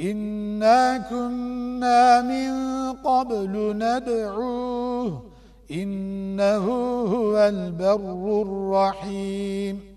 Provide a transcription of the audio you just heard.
إنا كنا من قبل ندعوه إنه هو البر الرحيم